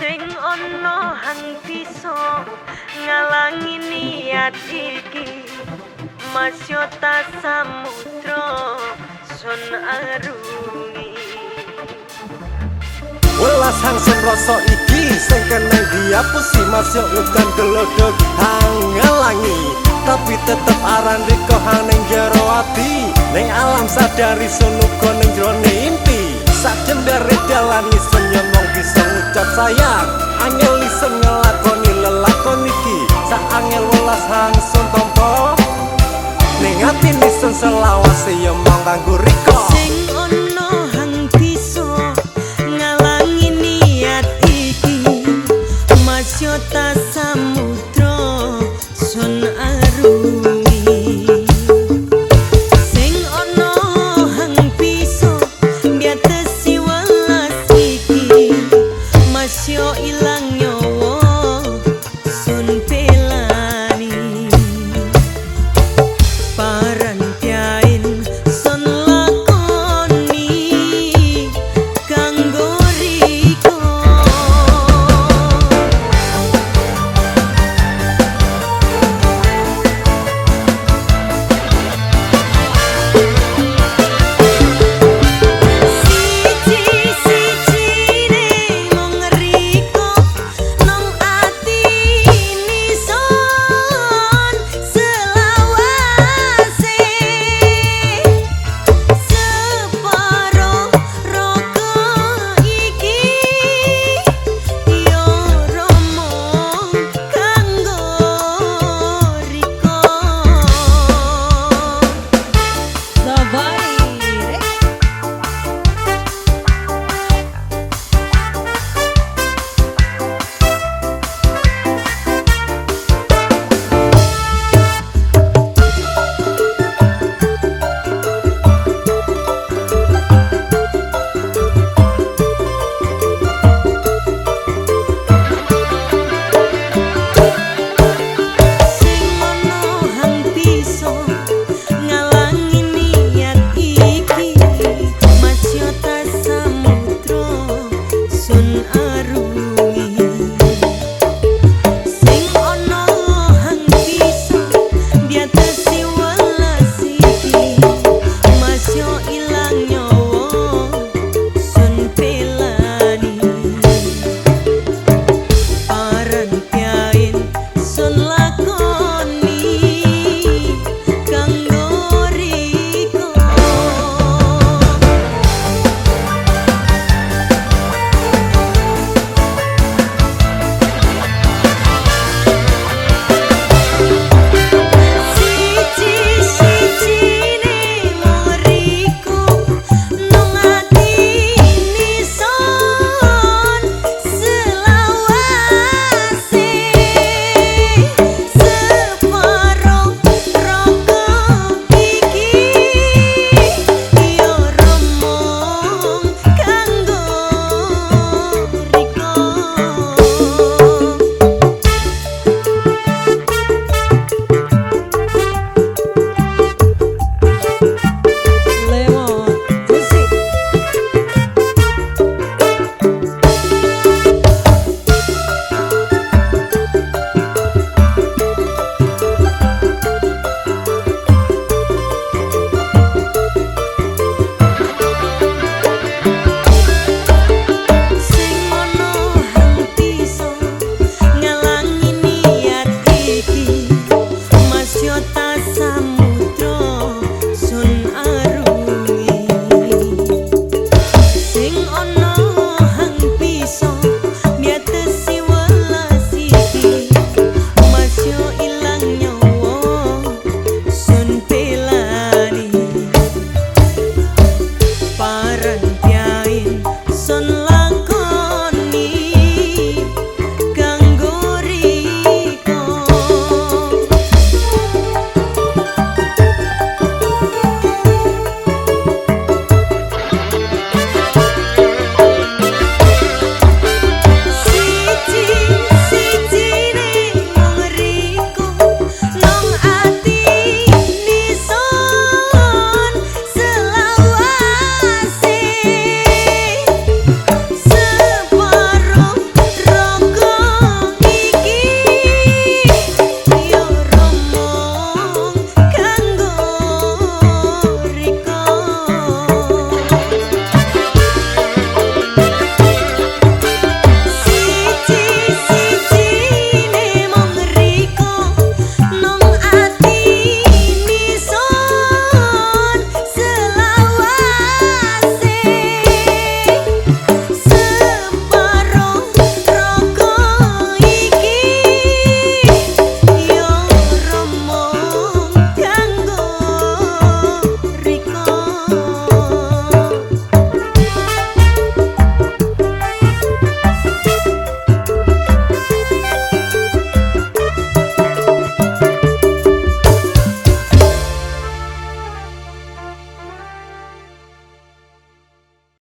sing ana hang bisa ngalangi niat iki. Masyota samudra sun arungi. Welas hang rasa iki sing kena diapusi masuk udan gelodok hang ngalangi. Tapi tetep aran riko hang ning jero ati ning alam sadari sun uga ning jroning impi sak jembere dalan isun ngucap sayang angel isun ngelakoni lelakon iki. Sak angel welas hang sun tompo. Ning ati isun selawase yo mong kanggo